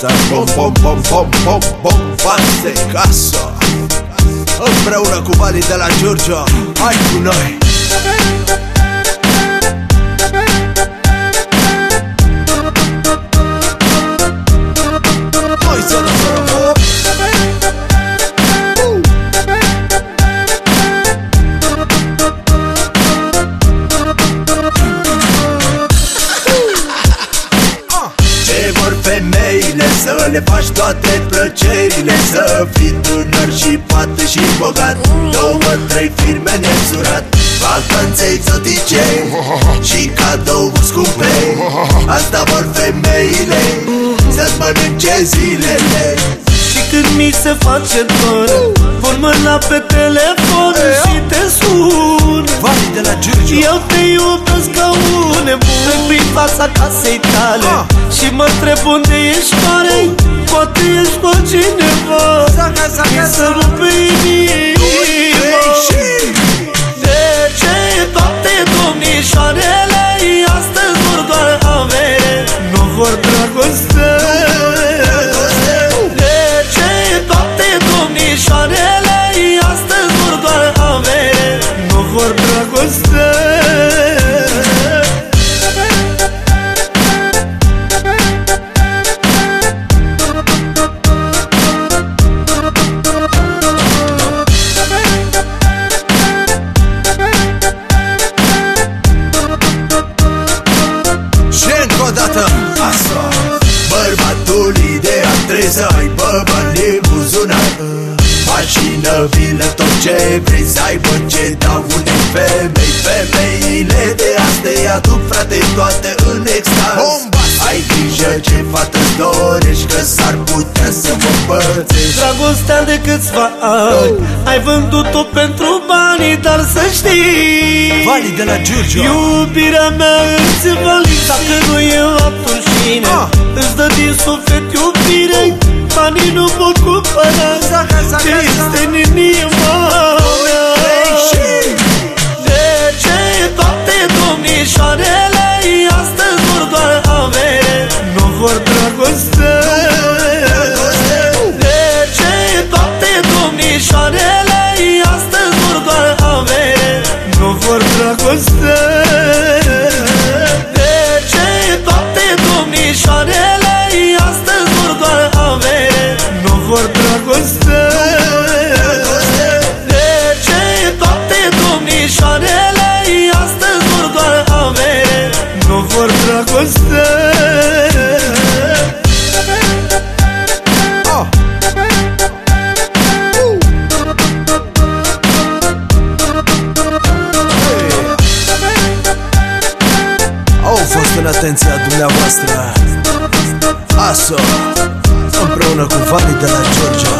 Bom, bom, bom, bom, bom, bom Bate casă Împreună cu banii de la Georgia Hai cu noi Să le faci toate plăcerile Să fii tânăr și poate și bogat. Două, trei firme nesurat Vacanțe exotice Și cadouri scumpe. Asta vor femeile Să-ți mănânce zilele. Și când mi se face dor Vor mâna pe telefon Și te sun Vai de la Giurgiu. Eu te iubesc ca un nebun. Prin fața casei tale. Ah. Și mă întreb unde ești mare Poate ești cu cineva. Zaga, zaga, să trebuie să aibă bani în buzunar. Mașină, vilă, tot ce vrei să aibă ce dau unei femei. Femeile de astăzi aduc frate toate în extaz. Ai grijă ce fată-ți dorești că s-ar putea să mă părțești Dragostea de câțiva ani Ai vândut-o pentru banii, dar să știi Banii de la Giurgiu. Iubirea mea îți vali Dacă nu e atunci cine ah. Îți dă din suflet iubire Banii nu pot cumpăra Ce este în inima vor În atenția dumneavoastră ASO Împreună cu Vali de la Georgia